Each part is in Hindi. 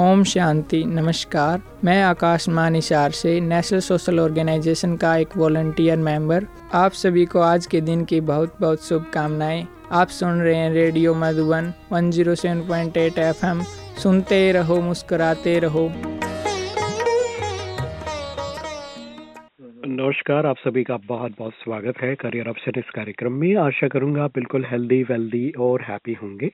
ओम शांति, नमस्कार। मैं आकाश मानिशार से नेशनल सोशल ऑर्गेनाइजेशन का एक वॉलंटियर मेंबर आप सभी को आज के दिन की बहुत बहुत शुभकामनाएँ। आप सुन रहे हैं रेडियो मधुबन 107.8 एफएम सुनते रहो, मुस्कुराते रहो। नमस्कार, आप सभी का बहुत बहुत स्वागत है करियर ऑप्शन इस कार्यक्रम में। आशा करूँगा बिल्कुल हेल्दी वेल्दी और हैप्पी होंगे।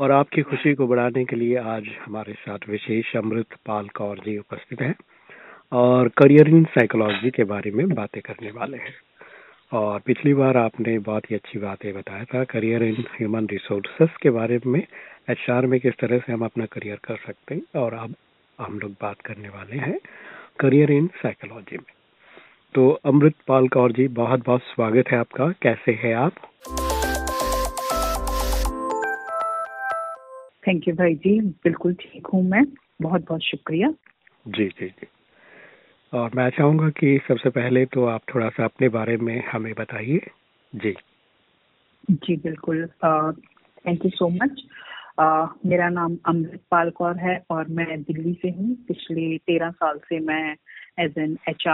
और आपकी खुशी को बढ़ाने के लिए आज हमारे साथ विशेष अमृत पाल कौर जी उपस्थित हैं और करियर इन साइकोलॉजी के बारे में बातें करने वाले हैं। और पिछली बार आपने बहुत ही अच्छी बातें बताया था करियर इन ह्यूमन रिसोर्सेस के बारे में, एचआर में किस तरह से हम अपना करियर कर सकते हैं और अब हम लोग बात करने वाले हैं करियर इन साइकोलॉजी में। तो अमृत पाल कौर जी बहुत बहुत स्वागत है आपका। कैसे हैं आप? थैंक यू भाई जी। बिल्कुल ठीक हूँ मैं। बहुत बहुत शुक्रिया। जी जी जी। और मैं चाहूँगा कि सबसे पहले तो आप थोड़ा सा अपने बारे में हमें बताइए। जी। जी बिल्कुल। थैंक यू सो मच मेरा नाम अमृत पाल कौर है और मैं दिल्ली से हूँ। पिछले तेरह साल से मैं एज एन एच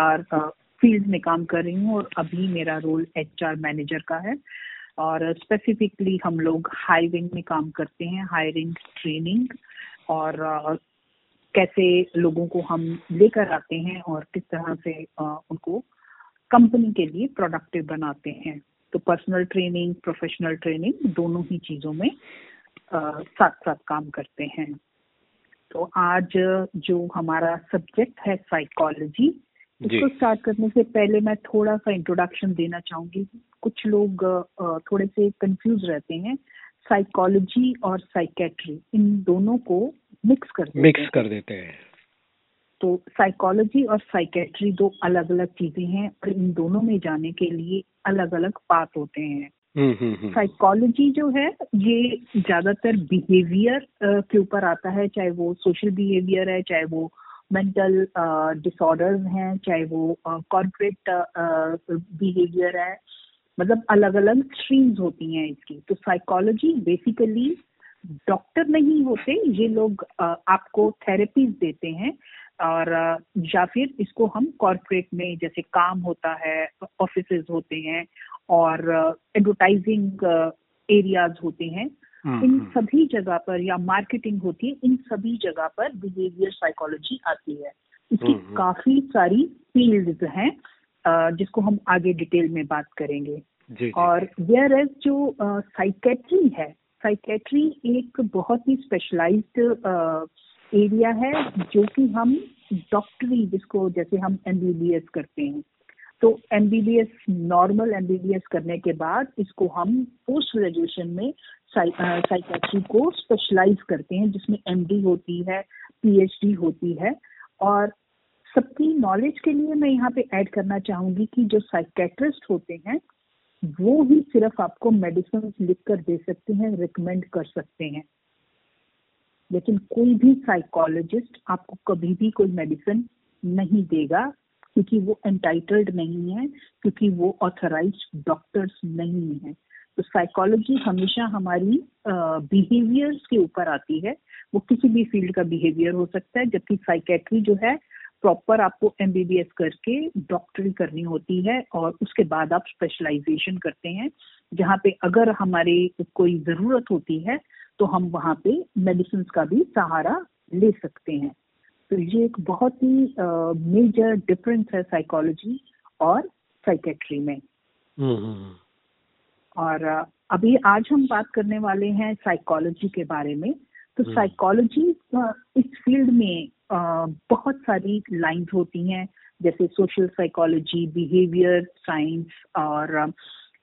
फ़ील्ड में काम कर रही हूँ और अभी मेरा रोल एचआर मैनेजर का है। और स्पेसिफिकली हम लोग हाई विंग में काम करते हैं हाई हायरिंग ट्रेनिंग और uh, कैसे लोगों को हम लेकर आते हैं और किस तरह से uh, उनको कंपनी के लिए प्रोडक्टिव बनाते हैं। तो पर्सनल ट्रेनिंग प्रोफेशनल ट्रेनिंग दोनों ही चीज़ों में uh, साथ साथ काम करते हैं। तो आज जो हमारा सब्जेक्ट है साइकोलॉजी इसको स्टार्ट करने से पहले मैं थोड़ा सा इंट्रोडक्शन देना चाहूँगी। कुछ लोग थोड़े से कंफ्यूज रहते हैं। साइकोलॉजी और साइकेट्री इन दोनों को मिक्स कर देते मिक्स कर देते हैं। तो साइकोलॉजी और साइकेट्री दो अलग अलग चीज़ें हैं और इन दोनों में जाने के लिए अलग अलग पाथ होते हैं। साइकोलॉजी हम्म, हम्म, हम्म। जो है ये ज़्यादातर बिहेवियर के ऊपर आता है चाहे वो सोशल बिहेवियर है चाहे वो मेंटल डिसऑर्डर्स uh, हैं चाहे वो कॉर्पोरेट uh, बिहेवियर uh, है मतलब अलग अलग स्ट्रीम्स होती हैं इसकी। तो साइकोलॉजी बेसिकली डॉक्टर नहीं होते ये लोग आपको थेरेपीज देते हैं और या फिर इसको हम कॉरपोरेट में जैसे काम होता है ऑफ़िस होते हैं और एडवर्टाइजिंग एरियाज़ होते हैं। इन हम्म। सभी जगह पर या मार्केटिंग होती है इन सभी जगह पर बिहेवियर साइकोलॉजी आती है इसकी हम्म, काफ़ी सारी फ़ील्ड हैं जिसको हम आगे डिटेल में बात करेंगे जी, जी. और वेयर एज जो साइकेट्री है साइकेट्री एक बहुत ही स्पेशलाइज्ड एरिया है जो कि हम डॉक्टरी जिसको जैसे हम एमबीबीएस करते हैं तो एमबीबीएस नॉर्मल एमबीबीएस करने के बाद इसको हम पोस्ट ग्रेजुएशन में साइकेट्री को स्पेशलाइज करते हैं, जिसमें एमडी होती है पीएचडी होती है। और सबकी नॉलेज के लिए मैं यहाँ पे ऐड करना चाहूँगी कि जो साइकेट्रिस्ट होते हैं, वो ही सिर्फ़ आपको मेडिसिन लिख कर दे सकते हैं रिकमेंड कर सकते हैं। लेकिन कोई भी साइकोलॉजिस्ट आपको कभी भी कोई मेडिसिन नहीं देगा। क्योंकि वो एंटाइटल्ड नहीं है, क्योंकि वो ऑथराइज डॉक्टर्स नहीं है। तो साइकोलॉजी हमेशा हमारी बिहेवियर्स के ऊपर आती है। वो किसी भी फ़ील्ड का बिहेवियर हो सकता है, जबकि साइकेट्री जो है प्रॉपर आपको एमबीबीएस करके डॉक्टरी करनी होती है और उसके बाद आप स्पेशलाइजेशन करते हैं। जहाँ पे अगर हमारे कोई ज़रूरत होती है तो हम वहाँ पे मेडिसिन का भी सहारा ले सकते हैं। तो ये एक बहुत ही मेजर डिफरेंस है साइकोलॉजी और साइकेट्री में। हम्म, हम्म, हम्म। और अभी आज हम बात करने वाले हैं साइकोलॉजी के बारे में। तो साइकोलॉजी इस फ़ील्ड में बहुत सारी लाइंस होती हैं जैसे सोशल साइकोलॉजी बिहेवियर साइंस और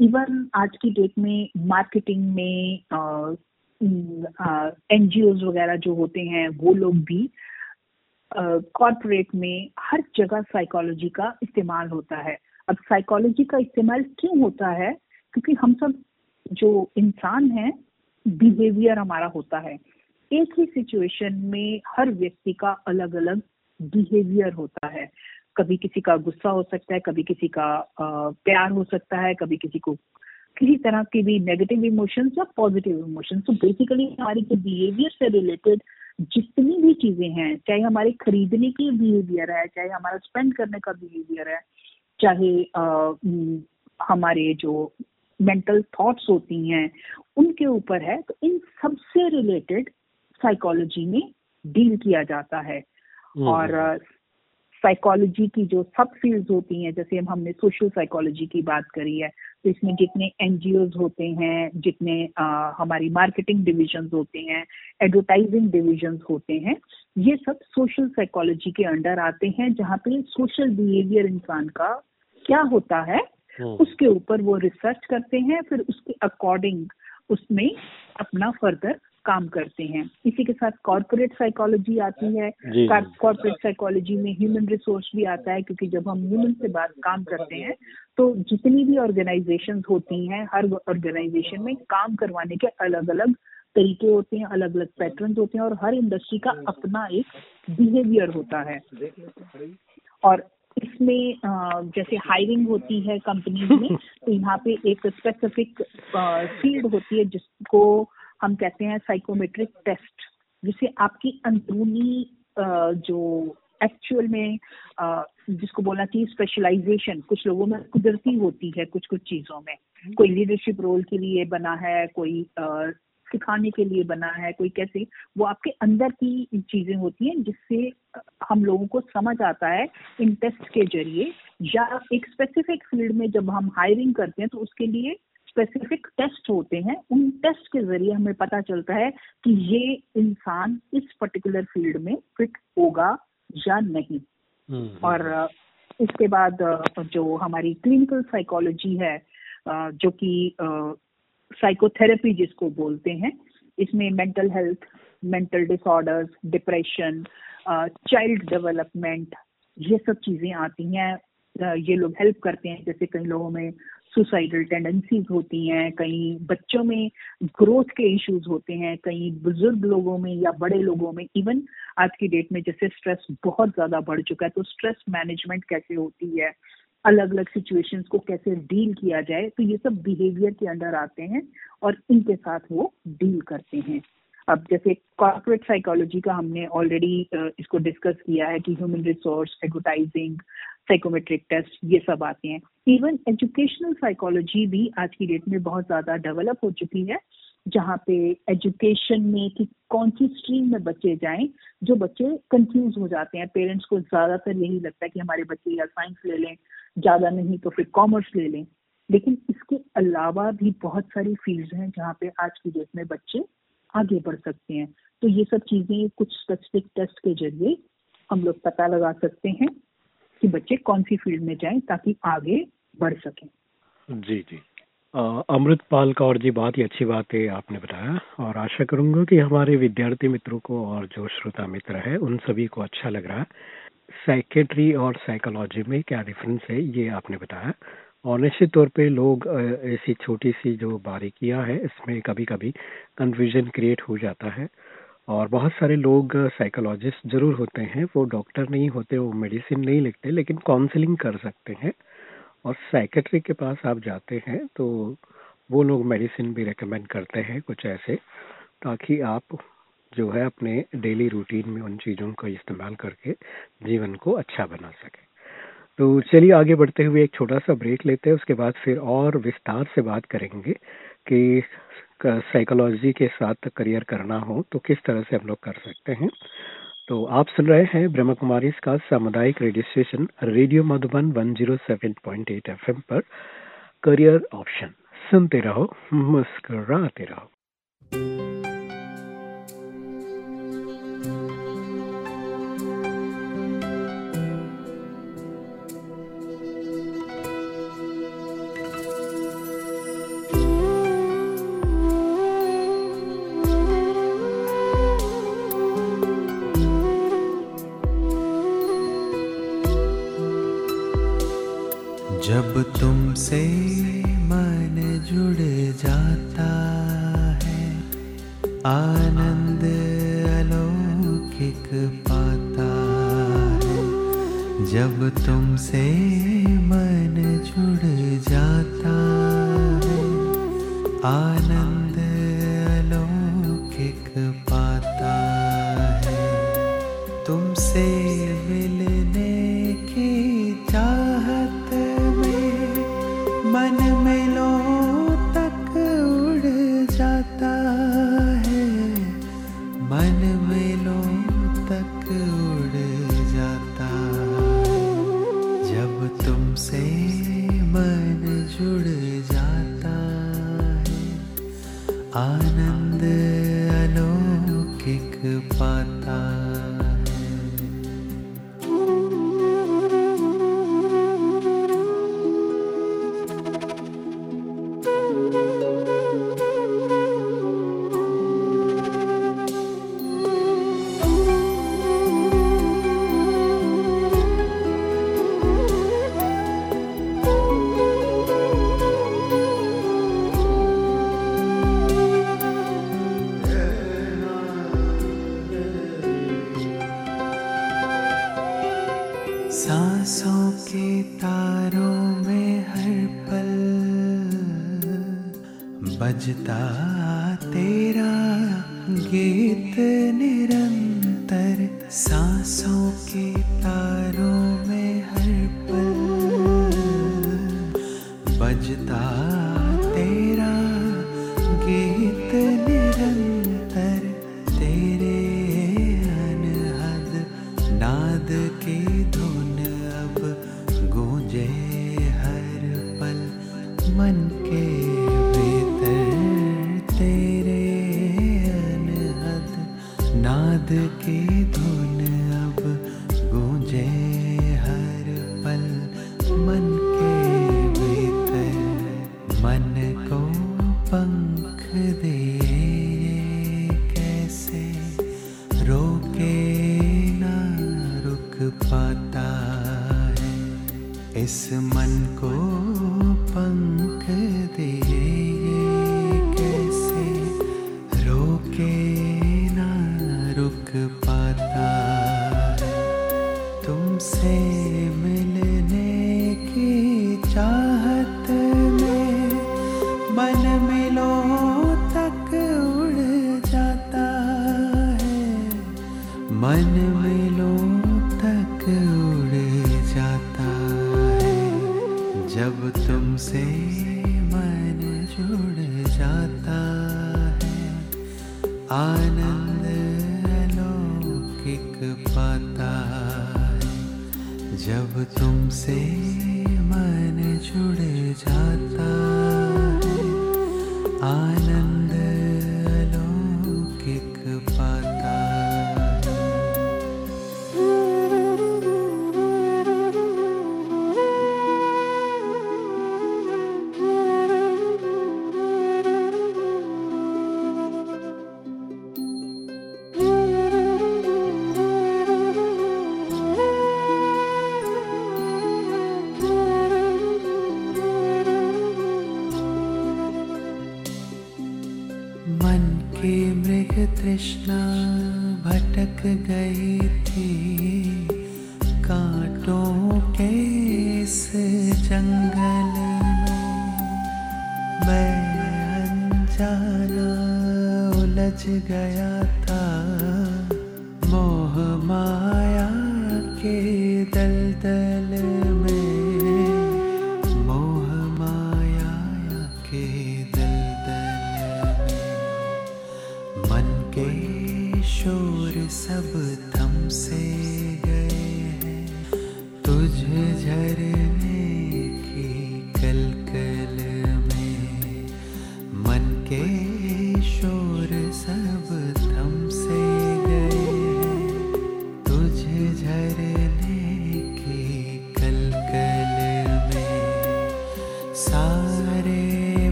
इवन आज की डेट में मार्केटिंग में एनजीओ वगैरह जो होते हैं वो लोग भी कॉरपोरेट में हर जगह साइकोलॉजी का इस्तेमाल होता है। अब साइकोलॉजी का इस्तेमाल क्यों होता है? क्योंकि हम सब जो इंसान हैं बिहेवियर हमारा होता है। एक ही सिचुएशन में हर व्यक्ति का अलग अलग बिहेवियर होता है। कभी किसी का गुस्सा हो सकता है, कभी किसी का प्यार हो सकता है, कभी किसी को किसी तरह के भी नेगेटिव इमोशंस या पॉजिटिव इमोशंस तो बेसिकली हमारी जो बिहेवियर से रिलेटेड जितनी भी चीज़ें हैं चाहे हमारे खरीदने की बिहेवियर है चाहे हमारा स्पेंड करने का बिहेवियर है चाहे आ, हमारे जो मेंटल थॉट्स होती हैं उनके ऊपर है तो इन सबसे रिलेटेड साइकोलॉजी में डील किया जाता है। हम्म, और साइकोलॉजी। की जो सब फ़ील्ड होती हैं जैसे हम हमने सोशल साइकोलॉजी की बात करी है तो इसमें जितने एनजीओ होते हैं जितने आ, हमारी मार्केटिंग डिविजन होते हैं एडवर्टाइजिंग डिविजन होते हैं ये सब सोशल साइकोलॉजी के अंडर आते हैं जहाँ पे सोशल बिहेवियर इंसान का क्या होता है हम्म। उसके ऊपर वो रिसर्च करते हैं फिर उसके अकॉर्डिंग उसमें अपना फर्दर काम करते हैं। इसी के साथ कॉरपोरेट साइकोलॉजी आती है। कॉरपोरेट साइकोलॉजी में ह्यूमन रिसोर्स भी आता है क्योंकि जब हम ह्यूमन से बात काम करते हैं तो जितनी भी ऑर्गेनाइजेशन होती हैं हर ऑर्गेनाइजेशन में काम करवाने के अलग अलग तरीके होते हैं अलग अलग पैटर्न होते हैं और हर इंडस्ट्री का अपना एक बिहेवियर होता है। और इसमें जैसे हायरिंग होती है कंपनी में तो यहाँ पे एक स्पेसिफिक फ़ील्ड होती है जिसको हम कहते हैं साइकोमेट्रिक टेस्ट जिसे आपकी अंदरूनी जो एक्चुअल में जिसको बोलना चाहिए स्पेशलाइजेशन कुछ लोगों में कुदरती होती है कुछ कुछ चीज़ों में। कोई लीडरशिप रोल के लिए बना है कोई सिखाने के लिए बना है कोई कैसे वो आपके अंदर की चीज़ें होती हैं जिससे हम लोगों को समझ आता है इन टेस्ट के ज़रिए या एक स्पेसिफिक फ़ील्ड में जब हम हायरिंग करते हैं तो उसके लिए स्पेसिफिक टेस्ट होते हैं उन टेस्ट के ज़रिए हमें पता चलता है कि ये इंसान इस पर्टिकुलर फ़ील्ड में फिट होगा या नहीं हम्म। और इसके बाद जो हमारी क्लिनिकल साइकोलॉजी है जो कि साइकोथेरेपी जिसको बोलते हैं इसमें mental health mental disorders depression child development ये सब चीज़ें आती हैं ये लोग हेल्प करते हैं जैसे कई लोगों में सुसाइडल टेंडेंसीज होती हैं कई बच्चों में ग्रोथ के इश्यूज़ होते हैं कई बुज़ुर्ग लोगों में या बड़े लोगों में इवन आज की डेट में जैसे स्ट्रेस बहुत ज़्यादा बढ़ चुका है तो स्ट्रेस मैनेजमेंट कैसे होती है अलग अलग सिचुएशंस को कैसे डील किया जाए तो ये सब बिहेवियर के अंडर आते हैं और इनके साथ वो डील करते हैं। अब जैसे कॉर्पोरेट साइकोलॉजी का हमने ऑलरेडी इसको डिस्कस किया है कि human resource advertising psychometric test ये सब आते हैं। इवन एजुकेशनल साइकोलॉजी भी आज की डेट में बहुत ज़्यादा डेवलप हो चुकी है, जहाँ पे एजुकेशन में कि कौन सी स्ट्रीम में बच्चे जाएँ, जो बच्चे कंफ्यूज हो जाते हैं। पेरेंट्स को ज़्यादातर यही लगता है कि हमारे बच्चे या साइंस ले लें, ज़्यादा नहीं तो फिर कॉमर्स ले लें। लेकिन इसके अलावा भी बहुत सारी फ़ील्ड हैं जहाँ पे आज की डेट में बच्चे आगे बढ़ सकते हैं। तो ये सब चीज़ें कुछ स्पेसिफिक टेस्ट के ज़रिए हम लोग पता लगा सकते हैं। कि बच्चे कौन सी फ़ील्ड में जाएँ ताकि आगे बढ़ सकें। जी जी। अमृतपाल कौर जी, बहुत ही अच्छी बात है आपने बताया और आशा करूँगा कि हमारे विद्यार्थी मित्रों को और जो श्रोता मित्र है, उन सभी को अच्छा लग रहा है। साइकेट्री और साइकोलॉजी में क्या डिफरेंस है, ये आपने बताया। और निश्चित तौर पे लोग ऐसी छोटी सी जो बारीकियाँ है, इसमें कभी कभी कन्फ्यूज़न क्रिएट हो जाता है। और बहुत सारे लोग साइकोलॉजिस्ट ज़रूर होते हैं, वो डॉक्टर नहीं होते, वो मेडिसिन नहीं लिखते, लेकिन काउंसलिंग कर सकते हैं। और साइकेट्री के पास आप जाते हैं तो वो लोग मेडिसिन भी रेकमेंड करते हैं कुछ ऐसे, ताकि आप जो है अपने डेली रूटीन में उन चीज़ों का इस्तेमाल करके जीवन को अच्छा बना सके। तो चलिए आगे बढ़ते हुए एक छोटा सा ब्रेक लेते हैं, उसके बाद फिर और विस्तार से बात करेंगे कि साइकोलॉजी के साथ करियर करना हो तो किस तरह से हम लोग कर सकते हैं? तो आप सुन रहे हैं ब्रह्म कुमारी का सामुदायिक radio station radio Madhuban 107.8 FM पर करियर ऑप्शन सुनते रहो, मुस्कुराते रहो। जब तुमसे मन जुड़ जाता है, आनंद अलौकिक पाता है। जब तुमसे मन जुड़ जाता है, आनंद money. तृष्णा भटक गई थी कांटों के इस जंगल में। मैं अनजाना उलझ गया था।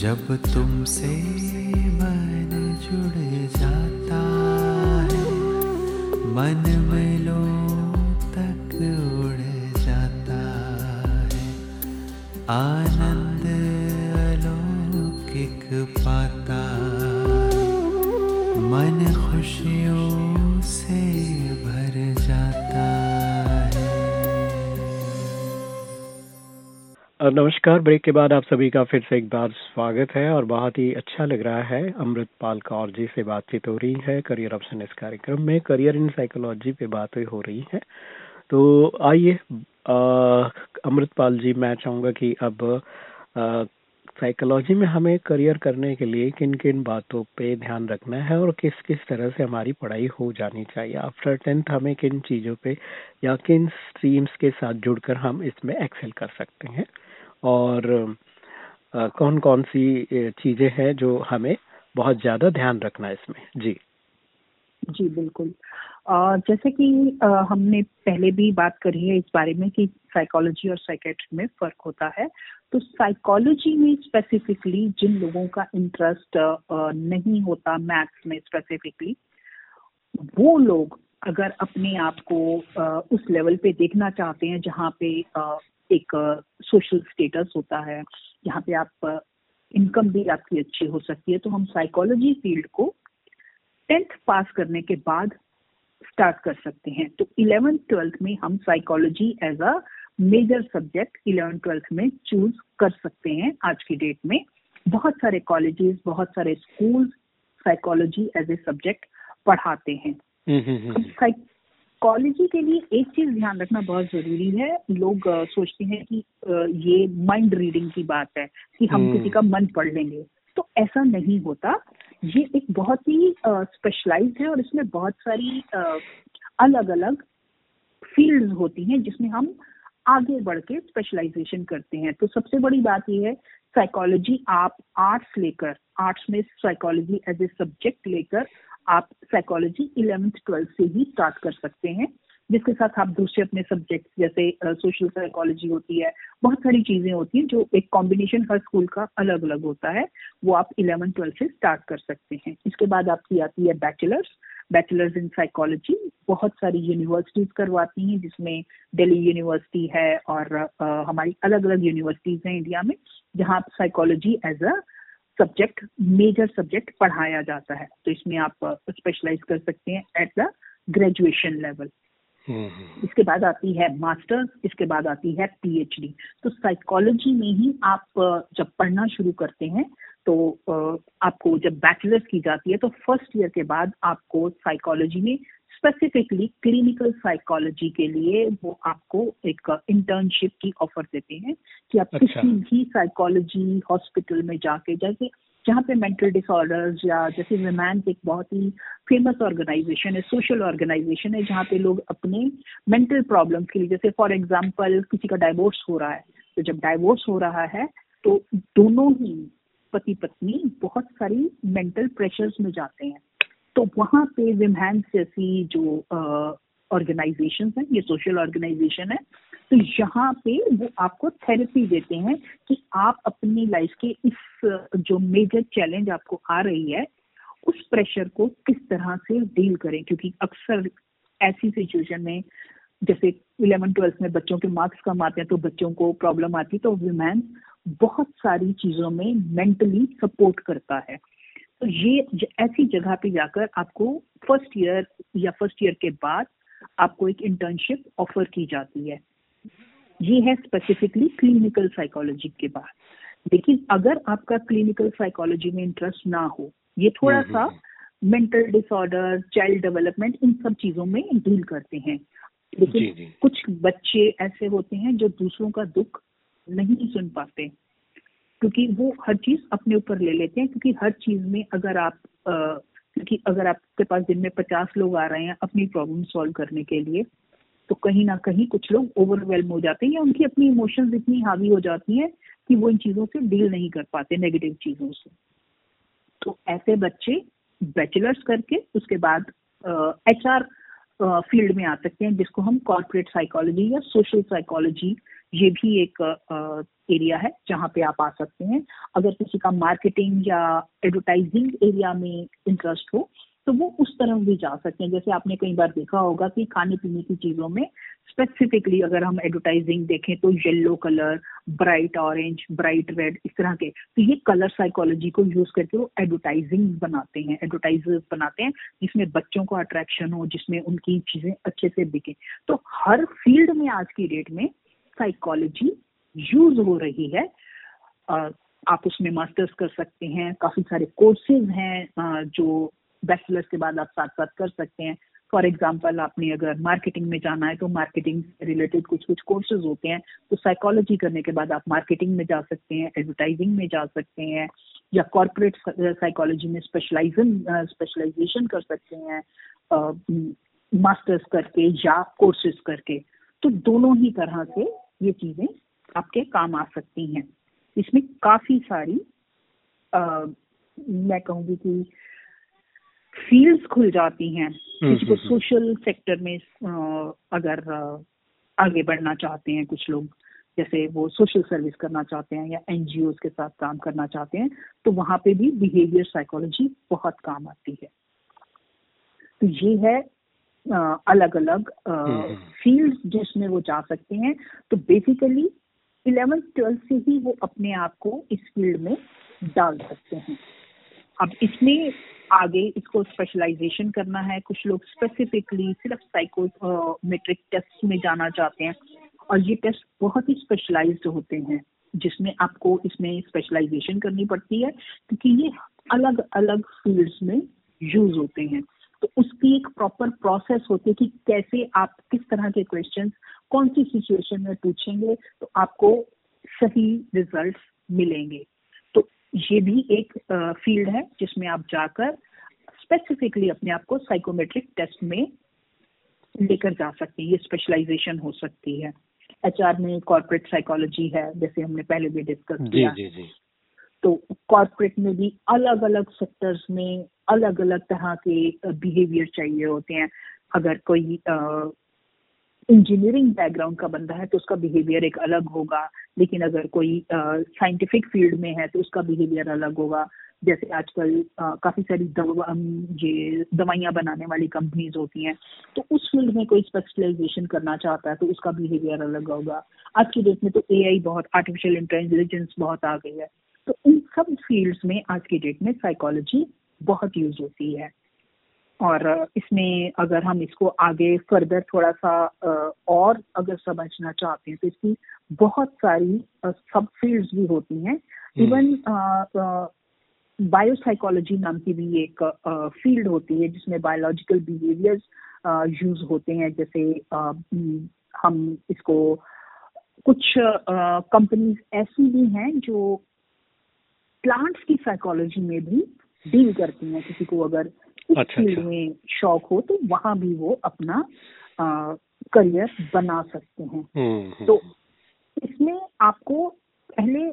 जब तुमसे मन जुड़ जाता है मन में नमस्कार। ब्रेक के बाद आप सभी का फिर से एक बार स्वागत है और बहुत ही अच्छा लग रहा है अमृतपाल कौर जी से बातचीत हो रही है। करियर ऑप्शन इस कार्यक्रम में करियर इन साइकोलॉजी पे बातें हो रही है। तो आइए अमृतपाल जी, मैं चाहूँगा कि अब साइकोलॉजी में हमें करियर करने के लिए किन किन बातों पे ध्यान रखना है और किस किस तरह से हमारी पढ़ाई हो जानी चाहिए। आफ्टर टेंथ हमें किन चीज़ों पे या किन स्ट्रीम्स के साथ जुड़कर हम इसमें एक्सेल कर सकते हैं। और कौन कौन सी चीज़ें हैं जो हमें बहुत ज़्यादा ध्यान रखना है इसमें? जी। जी, बिल्कुल। जैसे कि हमने पहले भी बात करी है इस बारे में कि साइकोलॉजी और साइकेट्री में फ़र्क होता है। तो साइकोलॉजी में स्पेसिफिकली जिन लोगों का इंटरेस्ट नहीं होता मैथ्स में स्पेसिफिकली वो लोग अगर अपने आप को उस लेवल पे देखना चाहते हैं जहाँ पे एक सोशल स्टेटस होता है जहाँ पे आप इनकम भी आपकी अच्छी हो सकती है। तो हम साइकोलॉजी फ़ील्ड को टेंथ पास करने के बाद स्टार्ट कर सकते हैं। तो इलेवेंथ ट्वेल्थ में हम psychology as a major subject eleventh twelfth में चूज़ कर सकते हैं आज की डेट में। बहुत सारे कॉलेजेस बहुत सारे school psychology as a subject पढ़ाते हैं। हम्म, हम्म, हम्म। साइकोलॉजी के लिए एक चीज़ ध्यान रखना बहुत ज़रूरी है। लोग सोचते हैं कि ये माइंड रीडिंग की बात है कि हम हम्म। किसी का मन पढ़ लेंगे। तो ऐसा नहीं होता। ये एक बहुत ही स्पेशलाइज है और इसमें बहुत सारी अलग अलग फ़ील्ड होती हैं जिसमें हम आगे बढ़ के स्पेशलाइजेशन करते हैं। तो सबसे बड़ी बात यह है साइकोलॉजी आप आर्ट्स लेकर आर्ट्स में साइकोलॉजी एज ए सब्जेक्ट लेकर आप साइकोलॉजी इलेवेंथ ट्वेल्थ से ही स्टार्ट कर सकते हैं। जिसके साथ आप दूसरे अपने सब्जेक्ट जैसे सोशल uh, साइकोलॉजी होती है बहुत सारी चीज़ें होती हैं जो एक कॉम्बिनेशन हर स्कूल का अलग अलग होता है वो आप इलेवन ट्वेल्थ से स्टार्ट कर सकते हैं। इसके बाद आपकी आती है बैचलर्स बैचलर्स इन साइकोलॉजी बहुत सारी यूनिवर्सिटीज करवाती हैं जिसमें दिल्ली यूनिवर्सिटी है और uh, हमारी अलग अलग यूनिवर्सिटीज हैं इंडिया में जहाँ psychology as a subject major subject पढ़ाया जाता है। तो इसमें आप स्पेशलाइज कर सकते हैं एट द ग्रेजुएशन लेवल इसके बाद आती है मास्टर्स इसके बाद आती है पीएचडी तो साइकोलॉजी में ही आप जब पढ़ना शुरू करते हैं तो आपको जब बैचलर्स की जाती है तो फ़र्स्ट ईयर के बाद आपको साइकोलॉजी में स्पेसिफिकली क्लिनिकल साइकोलॉजी के लिए वो आपको एक इंटर्नशिप की ऑफ़र देते हैं कि आप अच्छा। किसी भी साइकोलॉजी हॉस्पिटल में जाके जैसे जहाँ पे मेंटल डिसऑर्डर्स या जैसे विमेंस एक बहुत ही फ़ेमस ऑर्गेनाइजेशन है सोशल ऑर्गेनाइजेशन है जहाँ पे लोग अपने मेंटल प्रॉब्लम के लिए जैसे फॉर एग्ज़ाम्पल किसी का डाइवोर्स हो रहा है तो जब डाइवोर्स हो रहा है तो दोनों ही पति पत्नी बहुत सारी मेंटल प्रेशर्स में जाते हैं। तो वहाँ पे विमहैंस जैसी जो ऑर्गेनाइजेशन है, ये सोशल ऑर्गेनाइजेशन है तो यहाँ पे वो आपको थेरेपी देते हैं कि आप अपनी लाइफ के इस, जो मेजर चैलेंज आपको आ रही है, उस प्रेशर को किस तरह से डील करें? क्योंकि अक्सर ऐसी सिचुएशन में, जैसे इलेवन ट्वेल्थ में बच्चों के मार्क्स कम आते हैं तो बच्चों को प्रॉब्लम आती है तो विमेन बहुत सारी चीज़ों में मेंटली सपोर्ट करता है। तो ये ऐसी जगह पे जाकर आपको फ़र्स्ट ईयर या फ़र्स्ट ईयर के बाद आपको एक इंटर्नशिप ऑफ़र की जाती है। ये है स्पेसिफिकली क्लिनिकल साइकोलॉजी के बाद। लेकिन अगर आपका क्लिनिकल साइकोलॉजी में इंटरेस्ट ना हो ये थोड़ा हम्म, सा मेंटल डिसऑर्डर चाइल्ड डेवलपमेंट इन सब चीज़ों में डील करते हैं। लेकिन जी, जी. कुछ बच्चे ऐसे होते हैं जो दूसरों का दुख नहीं सुन पाते। क्योंकि वो हर चीज़ अपने ऊपर ले लेते हैं, क्योंकि हर चीज़ में अगर आप क्योंकि अगर आपके पास दिन में पचास लोग आ रहे हैं अपनी प्रॉब्लम सॉल्व करने के लिए तो कहीं ना कहीं कुछ लोग ओवरवेलम हो जाते हैं या उनकी अपनी इमोशंस इतनी हावी हो जाती हैं कि वो इन चीज़ों से डील नहीं कर पाते नेगेटिव चीज़ों से। तो ऐसे बच्चे बैचलर्स करके उसके बाद एच आर फ़ील्ड में आ सकते हैं, जिसको हम कॉर्पोरेट साइकोलॉजी या सोशल साइकोलॉजी ये भी एक एरिया है जहाँ पे आप आ सकते हैं। अगर किसी का मार्केटिंग या एडवर्टाइजिंग एरिया में इंटरेस्ट हो तो वो उस तरफ़ भी जा सकते हैं। जैसे आपने कई बार देखा होगा कि खाने पीने की चीज़ों में स्पेसिफिकली अगर हम एडवर्टाइजिंग देखें तो yellow colour bright orange bright red इस तरह के तो ये कलर साइकोलॉजी को यूज़ करके वो एडवर्टाइजिंग बनाते हैं एडवर्टाइजर्स बनाते हैं, जिसमें बच्चों को अट्रैक्शन हो, जिसमें उनकी चीज़ें अच्छे से बिके। तो हर फ़ील्ड में आज की डेट में साइकोलॉजी यूज़ हो रही है। आप उसमें मास्टर्स कर सकते हैं, काफ़ी सारे कोर्सेज हैं जो बैचलर्स के बाद आप साथ साथ कर सकते हैं। फॉर एग्ज़ाम्पल आपने अगर मार्केटिंग में जाना है तो मार्केटिंग रिलेटेड कुछ कुछ कोर्सेज होते हैं। तो साइकोलॉजी करने के बाद आप मार्केटिंग में जा सकते हैं एडवर्टाइजिंग में जा सकते हैं, या कॉरपोरेट साइकोलॉजी में स्पेशलाइजन स्पेशलाइजेशन कर सकते हैं मास्टर्स करके या कोर्सेज करके। तो दोनों ही तरह से ये चीज़ें आपके काम आ सकती हैं। इसमें काफ़ी सारी आ, मैं कहूँगी कि फील्ड्स खुल जाती हैं। हम्म, किसी को सोशल सेक्टर। में अगर आगे बढ़ना चाहते हैं कुछ लोग जैसे वो सोशल सर्विस करना चाहते हैं या एनजीओ के साथ काम करना चाहते हैं तो वहाँ पे भी बिहेवियर साइकोलॉजी बहुत काम आती है। तो ये है अलग अलग फ़ील्ड जिसमें वो जा सकते हैं। तो बेसिकली इलेवेंथ ट्वेल्थ से ही वो अपने आप को इस फ़ील्ड में डाल सकते हैं। अब इसमें आगे इसको स्पेशलाइजेशन करना है। कुछ लोग स्पेसिफिकली सिर्फ़ साइकोमेट्रिक टेस्ट में जाना चाहते हैं। और ये टेस्ट बहुत ही स्पेशलाइज्ड होते हैं जिसमें आपको इसमें स्पेशलाइजेशन करनी पड़ती है क्योंकि ये अलग अलग फील्ड्स में यूज़ होते हैं। तो उसकी एक प्रॉपर प्रोसेस होती है कि कैसे आप किस तरह के क्वेश्चन कौन सी सिचुएशन में पूछेंगे तो आपको सही रिज़ल्ट मिलेंगे। तो ये भी एक फ़ील्ड है जिसमें आप जाकर स्पेसिफिकली अपने आप को साइकोमेट्रिक टेस्ट में लेकर जा सकते हैं। ये स्पेशलाइजेशन हो सकती है। एचआर में कॉर्पोरेट साइकोलॉजी है जैसे हमने पहले भी डिस्कस किया। जी, जी, जी. तो कॉर्पोरेट में भी अलग अलग सेक्टर्स में अलग अलग तरह के बिहेवियर चाहिए होते हैं। अगर कोई इंजीनियरिंग बैकग्राउंड का बंदा है तो उसका बिहेवियर एक अलग होगा, लेकिन अगर कोई साइंटिफिक फ़ील्ड में है तो उसका बिहेवियर अलग होगा। जैसे आजकल काफ़ी सारी ये दवाइयाँ बनाने वाली कंपनीज़ होती हैं तो उस फ़ील्ड में कोई स्पेशलाइजेशन करना चाहता है तो उसका बिहेवियर अलग होगा। आज की डेट में तो एआई बहुत आर्टिफिशियल इंटेलिजेंस बहुत आ गई है। तो इन सब फील्ड्स में आज की डेट में साइकोलॉजी बहुत यूज़ होती है। और इसमें अगर हम इसको आगे फर्दर थोड़ा सा और अगर समझना चाहते हैं तो इसकी बहुत सारी सब फील्ड्स भी होती हैं। इवन बायोसाइकोलॉजी नाम की भी एक फ़ील्ड होती है जिसमें बायोलॉजिकल बिहेवियर्स यूज़ होते हैं। जैसे हम इसको कुछ कंपनीज़ ऐसी भी हैं जो प्लांट्स की साइकोलॉजी में भी डील करती हैं किसी को अगर इस अच्छा, फ़ील्ड अच्छा। में शौक हो तो वहाँ भी वो अपना आ, करियर बना सकते हैं हम्म, हम्म, तो हम्म। इसमें आपको पहले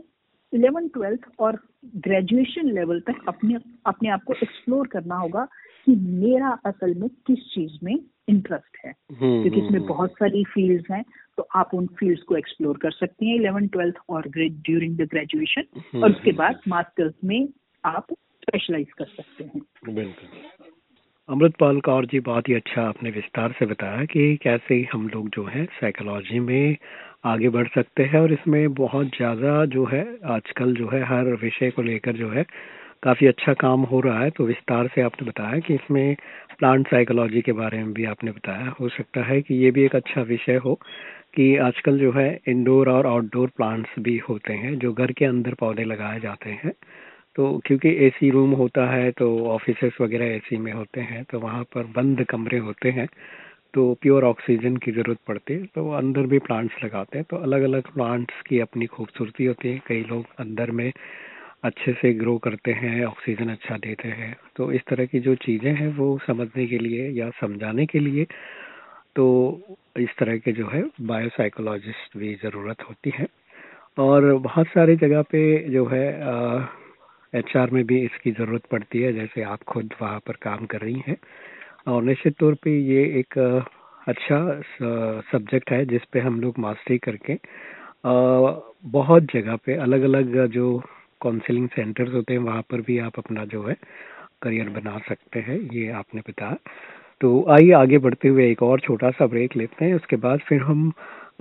इलेवन ट्वेल्थ और ग्रेजुएशन लेवल तक अपने अपने आप को एक्सप्लोर करना होगा कि मेरा असल में किस चीज़ में इंटरेस्ट है क्योंकि इसमें बहुत सारी फील्ड्स हैं तो आप उन फील्ड्स को एक्सप्लोर कर सकते हैं इलेवन ट्वेल्थ और ग्रेड ड्यूरिंग द ग्रेजुएशन और उसके बाद मास्टर्स में आप स्पेशलाइज कर सकते हैं। बिल्कुल। अमृतपाल कौर जी बहुत ही अच्छा आपने विस्तार से बताया कि कैसे हम लोग जो है साइकोलॉजी में आगे बढ़ सकते हैं और इसमें बहुत ज़्यादा जो है आजकल जो है हर विषय को लेकर जो है काफ़ी अच्छा काम हो रहा है तो विस्तार से आपने बताया कि इसमें प्लांट साइकोलॉजी के बारे में भी आपने बताया। हो सकता है कि ये भी एक अच्छा विषय हो कि आजकल जो है इंडोर और आउटडोर प्लांट्स भी होते हैं, जो घर के अंदर पौधे लगाए जाते हैं। तो क्योंकि एसी रूम होता है तो ऑफ़िस वगैरह एसी में होते हैं तो वहाँ पर बंद कमरे होते हैं तो प्योर ऑक्सीजन की ज़रूरत पड़ती है तो अंदर भी प्लांट्स लगाते हैं तो अलग अलग प्लांट्स की अपनी खूबसूरती होती है। कई लोग अंदर में अच्छे से ग्रो करते हैं ऑक्सीजन अच्छा देते हैं। तो इस तरह की जो चीज़ें हैं वो समझने के लिए या समझाने के लिए तो इस तरह के जो है बायोसाइकोलॉजिस्ट भी ज़रूरत होती है। और बहुत सारी जगह पे जो है आ, एच में भी इसकी ज़रूरत पड़ती है जैसे आप खुद वहाँ पर काम कर रही हैं। और निश्चित तौर पे ये एक अच्छा सब्जेक्ट है जिस पे हम लोग मास्टरी करके बहुत जगह पे अलग अलग जो काउंसलिंग सेंटर्स होते हैं, वहाँ पर भी आप अपना जो है करियर बना सकते हैं, ये आपने बताया। तो आइए आगे बढ़ते हुए एक और छोटा सा ब्रेक लेते हैं, उसके बाद फिर हम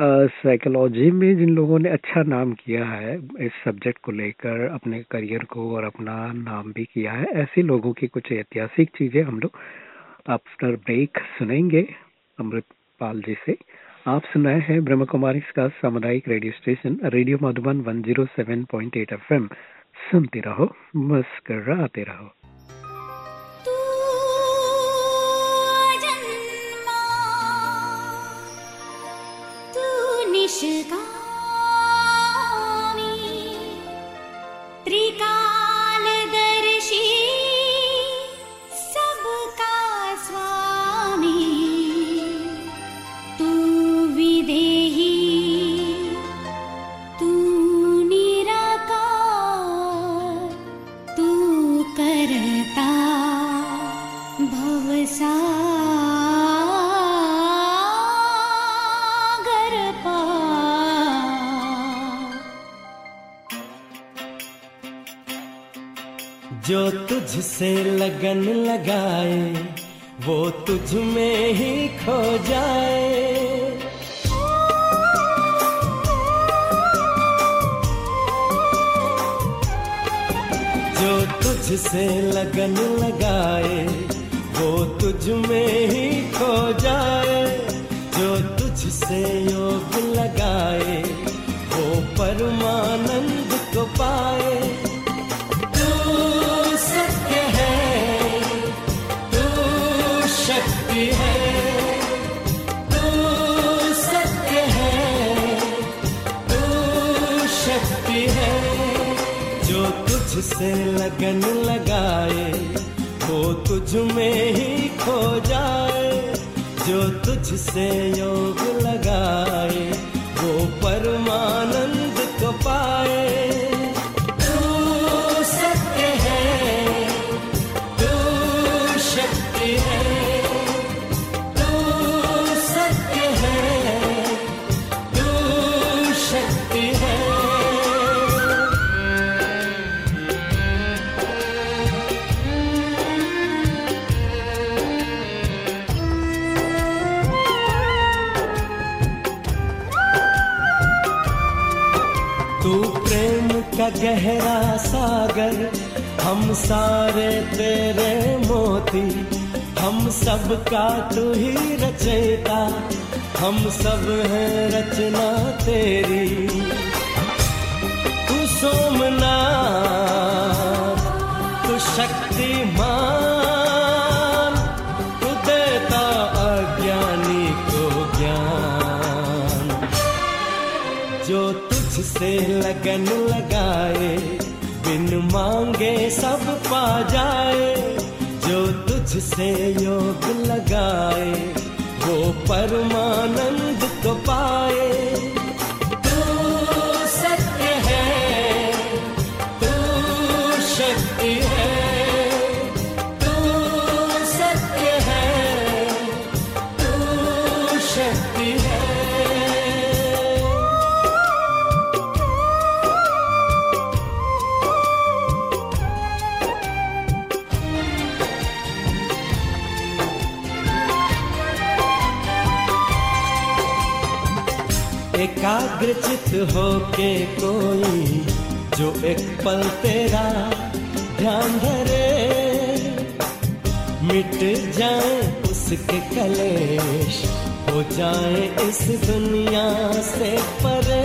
साइकोलॉजी में जिन लोगों ने अच्छा नाम किया है, इस सब्जेक्ट को लेकर, अपने करियर को और अपना नाम भी किया है, ऐसे लोगों की कुछ ऐतिहासिक चीज़ें हम लोग आफ्टर ब्रेक सुनेंगे, अमृतपाल जी से। आप सुन रहे हैं ब्रह्म कुमारी का सामुदायिक radio station, radio Madhuban 107.8 FM सुनते रहो, मुस्कराते रहो। निष्का तुझसे लगन लगाए, वो तुझ में ही खो जाए। जो तुझसे लगन लगाए, वो तुझ में ही खो जाए। जो तुझसे योग लगाए, वो परमानंद को पाए। तुझसे लगन लगाए, वो तुझ में ही खो जाए। जो तुझसे योग लगाए, वो परमानंद गहरा सागर, हम सारे तेरे मोती। हम सब का तू ही रचयिता हम सब हैं रचना तेरी। तू सोमना तू शक्तिमान। तू तुझसे लगन लगाए बिन मांगे सब पा जाए। जो तुझसे योग लगाए वो परमानंद एकाग्रचित होके कोई, जो एक पल तेरा ध्यान धरे, मिट जाए उसके कलेश, हो जाए इस दुनिया से परे।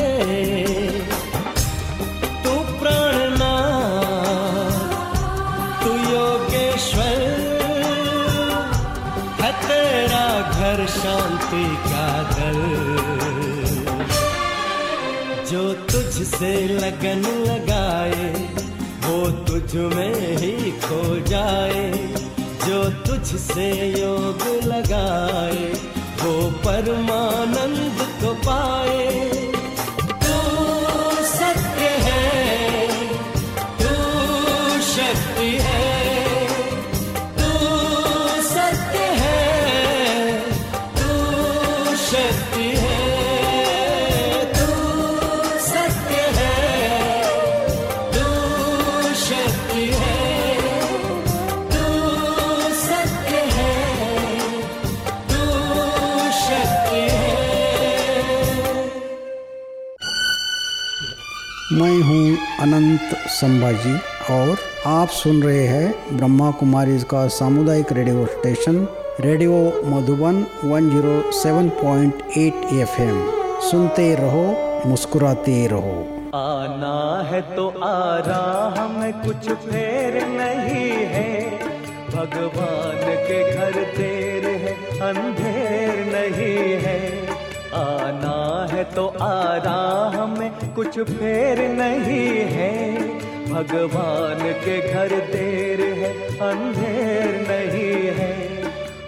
तू प्राणना तू योगेश्वर, है तेरा घर शांति तुझसे लगन लगाए, वो तुझ में ही खो जाए। जो तुझसे योग लगाए, वो परमानंद को पाए। मैं हूँ अनंत संभाजी और आप सुन रहे हैं ब्रह्मा कुमारी का सामुदायिक radio station, radio Madhuban 107.8 FM. सुनते रहो, मुस्कुराते रहो। आना है तो आ रहा हमें कुछ फेर नहीं है। भगवान के घर देर है, अंधेर नहीं है। आना है तो आ में कुछ फेर नहीं है। भगवान के घर देर है, अंधेर नहीं है।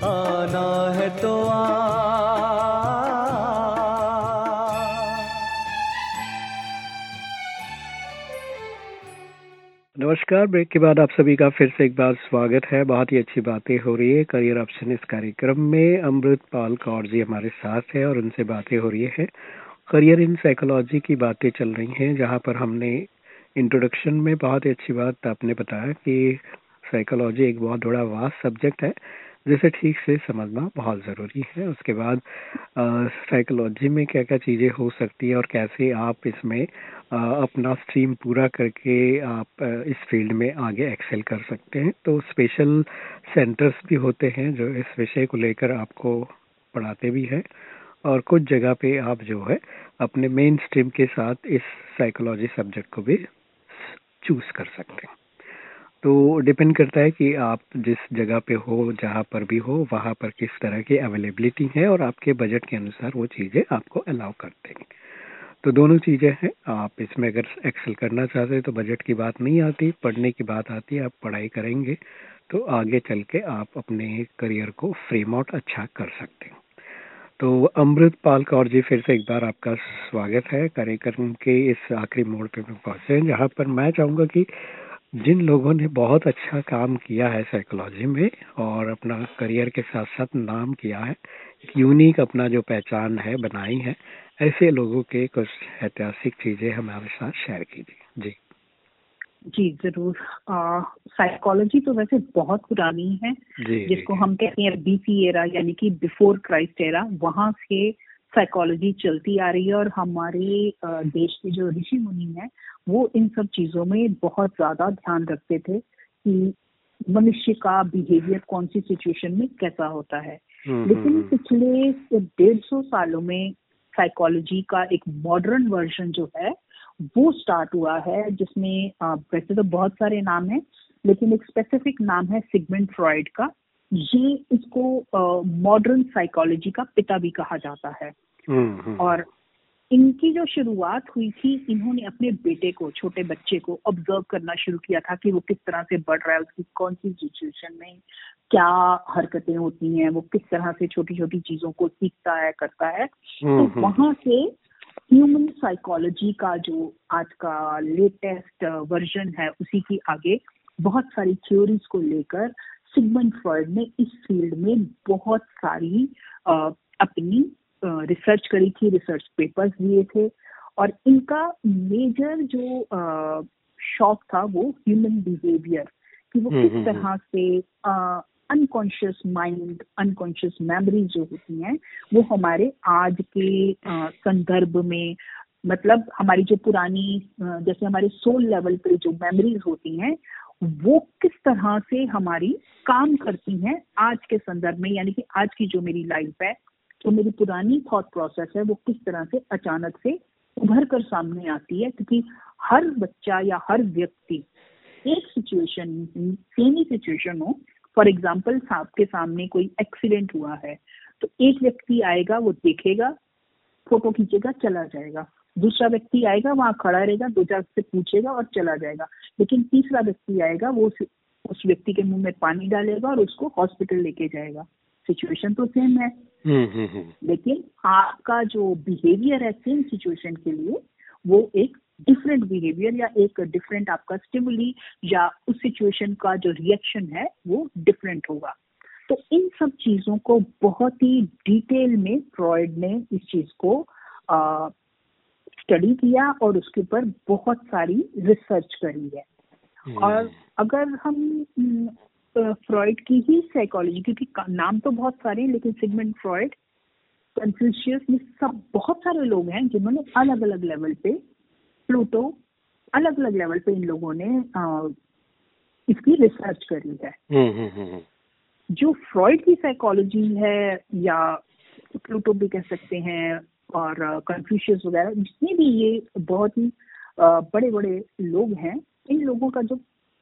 आना है तो आ। नमस्कार, ब्रेक के बाद आप सभी का फिर से एक बार स्वागत है। बहुत ही अच्छी बातें हो रही है, करियर ऑप्शन इस कार्यक्रम में। अमृत पाल कौर जी हमारे साथ है और उनसे बातें हो रही है। करियर इन साइकोलॉजी की बातें चल रही हैं जहाँ पर हमने इंट्रोडक्शन में बहुत ही अच्छी बात आपने बताया कि साइकोलॉजी एक बहुत बड़ा वास्ट सब्जेक्ट है जिसे ठीक से समझना बहुत ज़रूरी है। उसके बाद साइकोलॉजी में क्या क्या चीज़ें हो सकती है और कैसे आप इसमें आ, अपना स्ट्रीम पूरा करके आप आ, इस फ़ील्ड में आगे एक्सेल कर सकते हैं। तो स्पेशल सेंटर्स भी होते हैं जो इस विषय को लेकर आपको पढ़ाते भी हैं। और कुछ जगह पे आप जो है अपने मेन स्ट्रीम के साथ इस साइकोलॉजी सब्जेक्ट को भी चूज़ कर सकते हैं। तो डिपेंड करता है कि आप जिस जगह पे हो, जहाँ पर भी हो, वहाँ पर किस तरह की अवेलेबिलिटी है और आपके बजट के अनुसार वो चीज़ें आपको अलाउ करते हैं। तो दोनों चीज़ें हैं। आप इसमें अगर एक्सेल करना चाहते हैं तो बजट की बात नहीं आती, पढ़ने की बात आती है, आप पढ़ाई करेंगे तो आगे चल के आप अपने करियर को फ्रेम आउट अच्छा कर सकते हैं। तो अमृत पाल कौर जी, फिर से एक बार आपका स्वागत है कार्यक्रम के इस आखिरी मोड़ पे पहुँचे हैं, जहाँ पर मैं चाहूँगा कि जिन लोगों ने बहुत अच्छा काम किया है साइकोलॉजी में और अपना करियर के साथ साथ नाम किया है यूनिक अपना जो पहचान है, बनाई है, ऐसे लोगों के कुछ ऐतिहासिक चीज़ें हमारे साथ शेयर कीजिए। जी। जी ज़रूर। साइकोलॉजी तो वैसे बहुत पुरानी है। जिसको हम कहते हैं बीसी एरा यानी कि बिफोर क्राइस्ट एरा वहाँ से साइकोलॉजी चलती आ रही है और हमारे देश के जो ऋषि मुनि हैं वो इन सब चीज़ों में बहुत ज़्यादा ध्यान रखते थे कि मनुष्य का बिहेवियर कौन सी सिचुएशन में कैसा होता है। हम्म, लेकिन हम्म, हम्म। पिछले डेढ़ सौ सालों में साइकोलॉजी का एक मॉडर्न वर्जन जो है वो स्टार्ट हुआ है जिसमें वैसे तो बहुत सारे नाम हैं लेकिन एक स्पेसिफिक नाम है सिगमेंट फ्रॉइड का। ये इसको मॉडर्न साइकोलॉजी का पिता भी कहा जाता है। और इनकी जो शुरुआत हुई थी इन्होंने अपने बेटे को छोटे बच्चे को ऑब्ज़र्व करना शुरू किया था कि वो किस तरह से बढ़ रहा है उसकी कौन सी सिचुएशन में क्या हरकतें होती हैं वो किस तरह से छोटी छोटी चीज़ों को सीखता है करता है। हम्म, तो हम्म। वहाँ से ह्यूमन साइकोलॉजी का जो आज का लेटेस्ट वर्जन है उसी की आगे बहुत सारी थ्योरीज को लेकर सिगमंड फ्रॉइड ने इस फ़ील्ड में बहुत सारी अपनी रिसर्च करी थी रिसर्च पेपर्स दिए थे और इनका मेजर जो शौक था वो ह्यूमन बिहेवियर कि वो हम्म, किस हम्म, तरह हम्म। से अनकॉन्शियस माइंड अनकॉन्शियस मेमोरीज जो होती हैं, वो हमारे आज के संदर्भ में मतलब हमारी जो पुरानी जैसे हमारे सोल लेवल पे जो मेमोरीज होती हैं, वो किस तरह से हमारी काम करती हैं आज के संदर्भ में, यानी कि आज की जो मेरी लाइफ है तो मेरी पुरानी थॉट प्रोसेस है, वो किस तरह से अचानक से उभर कर सामने आती है, क्योंकि हर बच्चा या हर व्यक्ति एक सिचुएशन सेम ही सिचुएशन हो फॉर एग्ज़ाम्पल सांप के सामने कोई एक्सीडेंट हुआ है तो एक व्यक्ति आएगा वो देखेगा फ़ोटो खींचेगा चला जाएगा। दूसरा व्यक्ति आएगा वहाँ खड़ा रहेगा दो चार से पूछेगा और चला जाएगा। लेकिन तीसरा व्यक्ति आएगा वो उस व्यक्ति के मुँह में पानी डालेगा और उसको हॉस्पिटल लेके जाएगा। सिचुएशन तो सेम है। हम्म, हम्म, हम्म। लेकिन आपका जो बिहेवियर है सेम सिचुएशन के लिए वो एक डिफरेंट बिहेवियर या एक डिफरेंट आपका स्टिमुली या उस सिचुएशन का जो रिएक्शन है वो डिफरेंट होगा। तो इन सब चीज़ों को बहुत ही डिटेल में फ्रॉइड ने इस चीज़ को स्टडी किया और उसके ऊपर बहुत सारी रिसर्च करी है। और अगर हम फ्रॉइड की ही साइकोलॉजी क्योंकि नाम तो बहुत सारे हैं लेकिन सिगमेंट फ्रॉइड कंफ्यूशियस में सब बहुत सारे लोग हैं जिन्होंने अलग अलग लेवल पे प्लूटो अलग अलग लेवल पे इन लोगों ने आ, इसकी रिसर्च करी है। हम्म, हम्म, हम्म, जो फ्रॉइड की साइकोलॉजी है या प्लूटो भी कह सकते हैं और कन्फ्यूशियस वगैरह जितने भी ये बहुत ही बड़े बड़े लोग हैं इन लोगों का जो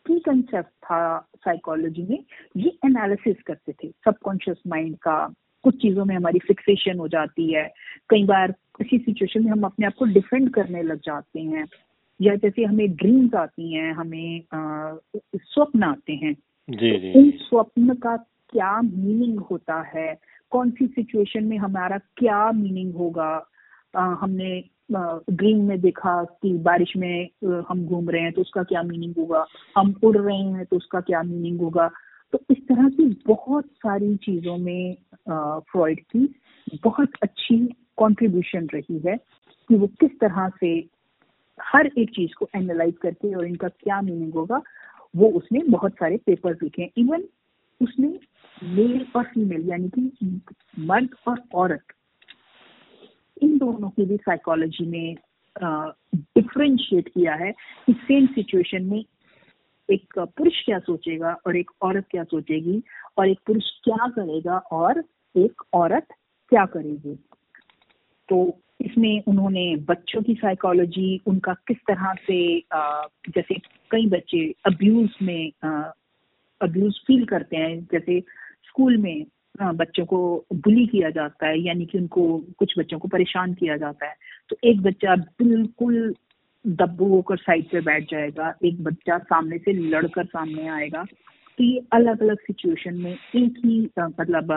की कंसेप्ट था साइकोलॉजी में ये एनालिसिस करते थे सबकॉन्शियस माइंड का कुछ चीज़ों में हमारी फिक्सेशन हो जाती है। कई बार किसी सिचुएशन में हम अपने आप को डिफेंड करने लग जाते हैं। या जैसे हमें ड्रीम्स आती हैं हमें स्वप्न आते हैं। जी, जी. उन स्वप्न का क्या मीनिंग होता है? कौन सी सिचुएशन में हमारा क्या मीनिंग होगा? आ, हमने ड्रीम में देखा कि बारिश में हम घूम रहे हैं तो उसका क्या मीनिंग होगा? हम उड़ रहे हैं तो उसका क्या मीनिंग होगा? तो इस तरह की बहुत सारी चीज़ों में फ्रॉइड की बहुत अच्छी कंट्रीब्यूशन रही है कि वो किस तरह से हर एक चीज़ को एनालाइज करके और इनका क्या मीनिंग होगा, वो उसने बहुत सारे पेपर लिखे इवन उसने मेल और फीमेल यानी कि मर्द और औरत, इन दोनों की भी साइकोलॉजी में डिफ्रेंशिएट किया है कि सेम सिचुएशन में एक पुरुष क्या सोचेगा और एक औरत क्या सोचेगी और एक पुरुष क्या करेगा और एक औरत क्या करेगी? तो इसमें उन्होंने बच्चों की साइकोलॉजी उनका किस तरह से जैसे कई बच्चे अब्यूज में अब्यूज फील करते हैं। जैसे स्कूल में बच्चों को बुली किया जाता है, यानी कि उनको कुछ बच्चों को परेशान किया जाता है। तो एक बच्चा बिल्कुल दब्बू होकर साइड पे बैठ जाएगा, एक बच्चा सामने से लड़कर सामने आएगा तो ये अलग अलग सिचुएशन में एक ही मतलब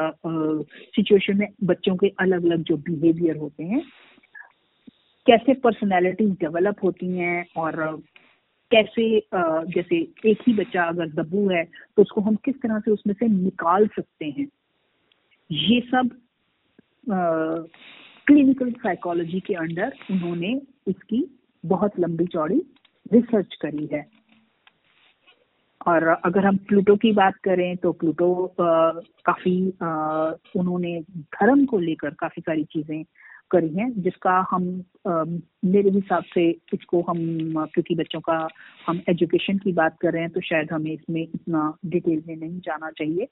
सिचुएशन में बच्चों के अलग अलग जो बिहेवियर होते हैं, कैसे पर्सनैलिटी डेवलप होती हैं और कैसे जैसे एक ही बच्चा अगर दब्बू है तो उसको हम किस तरह से उसमें से निकाल सकते हैं? ये सब क्लिनिकल साइकोलॉजी के अंडर उन्होंने इसकी बहुत लंबी चौड़ी रिसर्च करी है। और अगर हम प्लूटो की बात करें तो प्लूटो काफ़ी उन्होंने धर्म को लेकर काफ़ी सारी चीज़ें करी हैं जिसका हम आ, मेरे हिसाब से इसको हम क्योंकि बच्चों का हम एजुकेशन की बात कर रहे हैं तो शायद हमें इसमें इतना डिटेल में नहीं जाना चाहिए।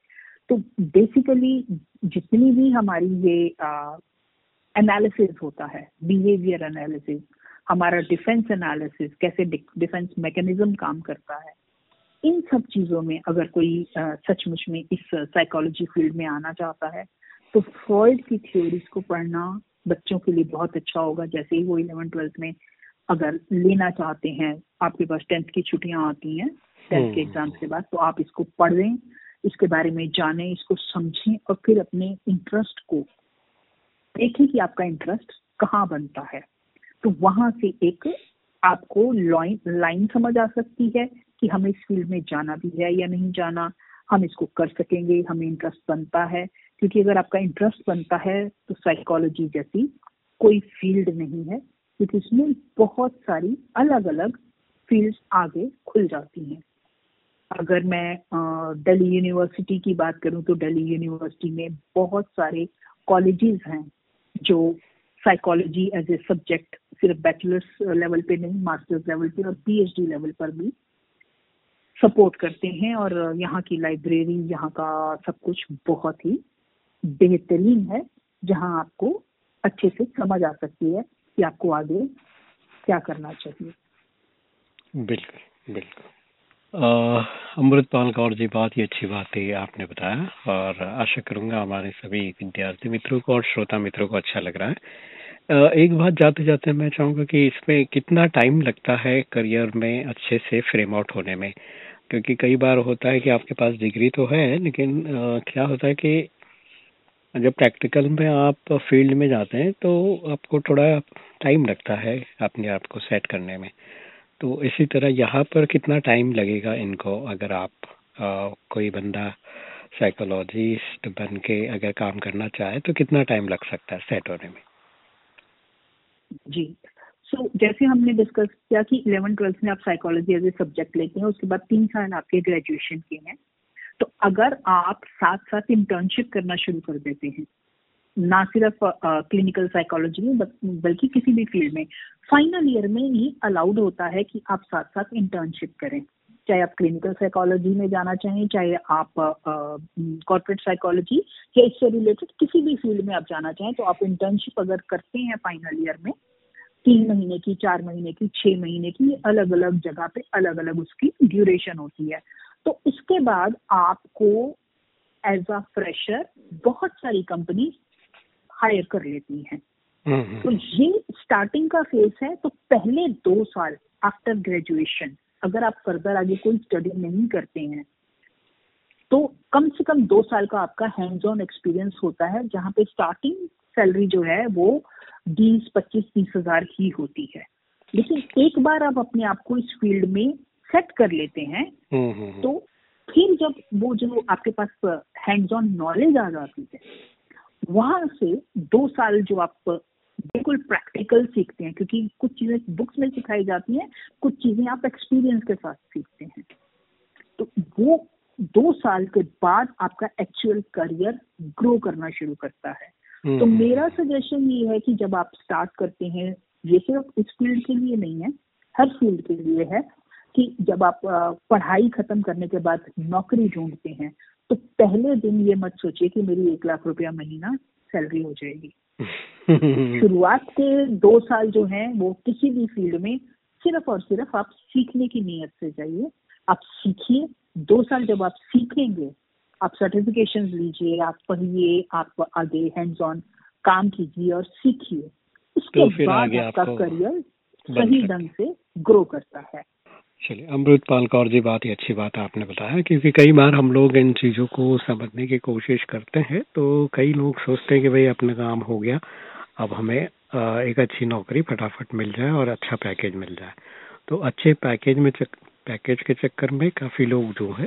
तो बेसिकली जितनी भी हमारी ये एनालिसिस होता है बिहेवियर एनालिसिस हमारा डिफेंस एनालिसिस कैसे डिफेंस मैकेनिज्म काम करता है। इन सब चीज़ों में अगर कोई सचमुच में इस साइकोलॉजी फ़ील्ड में आना चाहता है तो फ्रॉइड की थ्योरीज को पढ़ना बच्चों के लिए बहुत अच्छा होगा। जैसे ही वो इलेवन ट्वेल्थ में अगर लेना चाहते हैं आपके पास टेंथ की छुट्टियाँ आती हैं टेंथ के एग्ज़ाम्स हम्म। के बाद तो आप इसको पढ़ें इसके बारे में जानें इसको समझें और फिर अपने इंटरेस्ट को देखें कि आपका इंटरेस्ट कहाँ बनता है। तो वहाँ से एक आपको लाइन लाइन समझ आ सकती है कि हमें इस फ़ील्ड में जाना भी है या नहीं जाना। हम इसको कर सकेंगे, हमें इंटरेस्ट बनता है। क्योंकि अगर आपका इंटरेस्ट बनता है तो साइकोलॉजी जैसी कोई फ़ील्ड नहीं है, क्योंकि इसमें बहुत सारी अलग अलग फील्ड्स आगे खुल जाती हैं। अगर मैं दिल्ली यूनिवर्सिटी की बात करूँ तो दिल्ली यूनिवर्सिटी में बहुत सारे कॉलेजेस हैं जो साइकोलॉजी एज ए सब्जेक्ट सिर्फ़ बैचलर्स लेवल पे नहीं मास्टर्स लेवल पे और पीएचडी लेवल पर भी सपोर्ट करते हैं और यहाँ की लाइब्रेरी यहाँ का सब कुछ बहुत ही बेहतरीन है, जहाँ आपको अच्छे से समझ आ सकती है कि आपको आगे क्या करना चाहिए। बिल्कुल बिल्कुल। अमृतपाल कौर जी, बहुत ही अच्छी बात है आपने बताया और आशा करूँगा हमारे सभी विद्यार्थी मित्रों को और श्रोता मित्रों को अच्छा लग रहा है। एक बात जाते जाते मैं चाहूँगा कि इसमें कितना टाइम लगता है करियर में अच्छे से फ्रेम आउट होने में? क्योंकि कई बार होता है कि आपके पास डिग्री तो है लेकिन क्या होता है कि जब प्रैक्टिकल में आप फ़ील्ड में जाते हैं तो आपको थोड़ा टाइम लगता है अपने आप को सेट करने में। तो इसी तरह यहाँ पर कितना टाइम लगेगा इनको अगर आप आ, कोई बंदा साइकोलॉजिस्ट बन के अगर काम करना चाहे तो कितना टाइम लग सकता है सेट होने में? जी। सो so, जैसे हमने डिस्कस किया कि इलेवन ट्वेल्थ में आप साइकोलॉजी एज ए सब्जेक्ट लेते हैं उसके बाद तीन साल आपके ग्रेजुएशन के हैं। तो अगर आप साथ साथ इंटर्नशिप करना शुरू कर देते हैं ना सिर्फ़ क्लिनिकल साइकोलॉजी में बल्कि किसी भी फ़ील्ड में फाइनल ईयर में ही अलाउड होता है कि आप साथ साथ इंटर्नशिप करें। चाहे आप क्लिनिकल साइकोलॉजी में जाना चाहें चाहे आप कॉर्पोरेट साइकोलॉजी या इससे रिलेटेड किसी भी फ़ील्ड में आप जाना चाहें तो आप इंटर्नशिप अगर करते हैं फाइनल ईयर में तीन महीने की चार महीने की छह महीने की अलग अलग जगह पे अलग अलग उसकी ड्यूरेशन होती है तो इसके बाद आपको एज अ फ्रेशर बहुत सारी कंपनी हायर कर लेती हैं हम्म, हम्म। तो ये स्टार्टिंग का फ़ेज़ है तो पहले दो साल आफ्टर ग्रेजुएशन अगर आप फर्दर आगे कोई स्टडी नहीं करते हैं तो कम से कम दो साल का आपका हैंड्स ऑन एक्सपीरियंस होता है जहाँ पे स्टार्टिंग सैलरी जो है वो बीस पच्चीस तीस हज़ार ही होती है। लेकिन एक बार आप अपने आप को इस फ़ील्ड में सेट कर लेते हैं हम्म, तो फिर जब वो जो आपके पास हैंड्स ऑन नॉलेज आ जाती है वहाँ से दो साल जो आप बिल्कुल प्रैक्टिकल सीखते हैं क्योंकि कुछ चीज़ें बुक्स में सिखाई जाती हैं कुछ चीज़ें आप एक्सपीरियंस के साथ सीखते हैं। तो वो दो साल के बाद आपका एक्चुअल करियर ग्रो करना शुरू करता है। तो हम्म। मेरा सजेशन ये है कि जब आप स्टार्ट करते हैं ये सिर्फ़ इस फ़ील्ड के लिए नहीं है हर फ़ील्ड के लिए है कि जब आप पढ़ाई खत्म करने के बाद नौकरी ढूंढते हैं तो पहले दिन ये मत सोचिए कि मेरी एक लाख रुपया महीना सैलरी हो जाएगी। शुरुआत के दो साल जो हैं वो किसी भी फ़ील्ड में सिर्फ़ और सिर्फ़ आप सीखने की नीयत से जाइए। आप सीखिए। दो साल जब आप सीखेंगे आप सर्टिफिकेशन लीजिए आप पढ़िए आप आगे हैंड्स ऑन काम कीजिए और सीखिए। उसके तो बाद आपका करियर सही ढंग से ग्रो करता है। चलिए अमृतपाल कौर जी बहुत ही अच्छी बात आपने बताया क्योंकि कई बार हम लोग इन चीज़ों को समझने की कोशिश करते हैं तो कई लोग सोचते हैं कि भाई अपना काम हो गया अब हमें एक अच्छी नौकरी फटाफट मिल जाए और अच्छा पैकेज मिल जाए। तो अच्छे पैकेज में चक, पैकेज के चक्कर में काफ़ी लोग जो है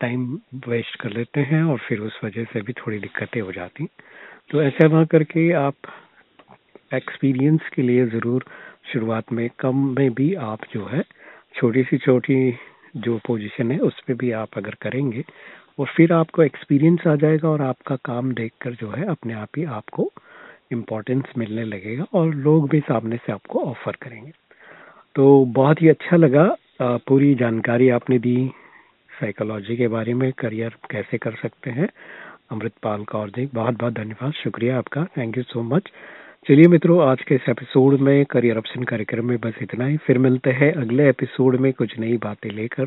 टाइम वेस्ट कर लेते हैं और फिर उस वजह से भी थोड़ी दिक्कतें हो जाती तो ऐसा ना करके आप एक्सपीरियंस के लिए ज़रूर शुरुआत में कम में भी आप जो है छोटी सी छोटी जो पोजीशन है, उस पर भी आप अगर करेंगे, और फिर आपको एक्सपीरियंस आ जाएगा और आपका काम देखकर जो है, अपने आप ही आपको इम्पोर्टेंस मिलने लगेगा और लोग भी सामने से आपको ऑफ़र करेंगे। तो बहुत ही अच्छा लगा पूरी जानकारी आपने दी। साइकोलॉजी के बारे में करियर कैसे कर सकते हैं, अमृतपाल कौर जी बहुत बहुत धन्यवाद, शुक्रिया आपका। थैंक यू सो मच चलिए मित्रों, आज के इस एपिसोड में करियर ऑप्शन कार्यक्रम में बस इतना ही। फिर मिलते हैं अगले एपिसोड में कुछ नई बातें लेकर।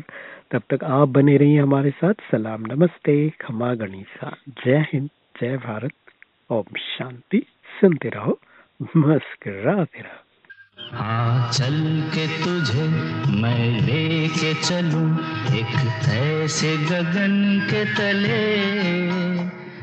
तब तक आप बने रहिए हमारे साथ। सलाम, नमस्ते, खमा गणिसा। जय हिंद, जय भारत। ओम शांति। सुनते रहो, मुस्कराते रहो। हाँ चल के तुझे मैं लेके चलूँ। एक ऐसे गगन के तले।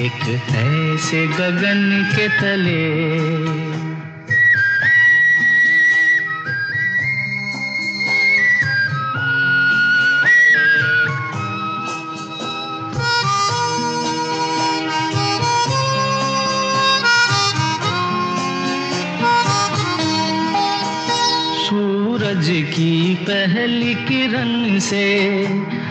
एक ऐसे गगन के तले। की पहली किरण से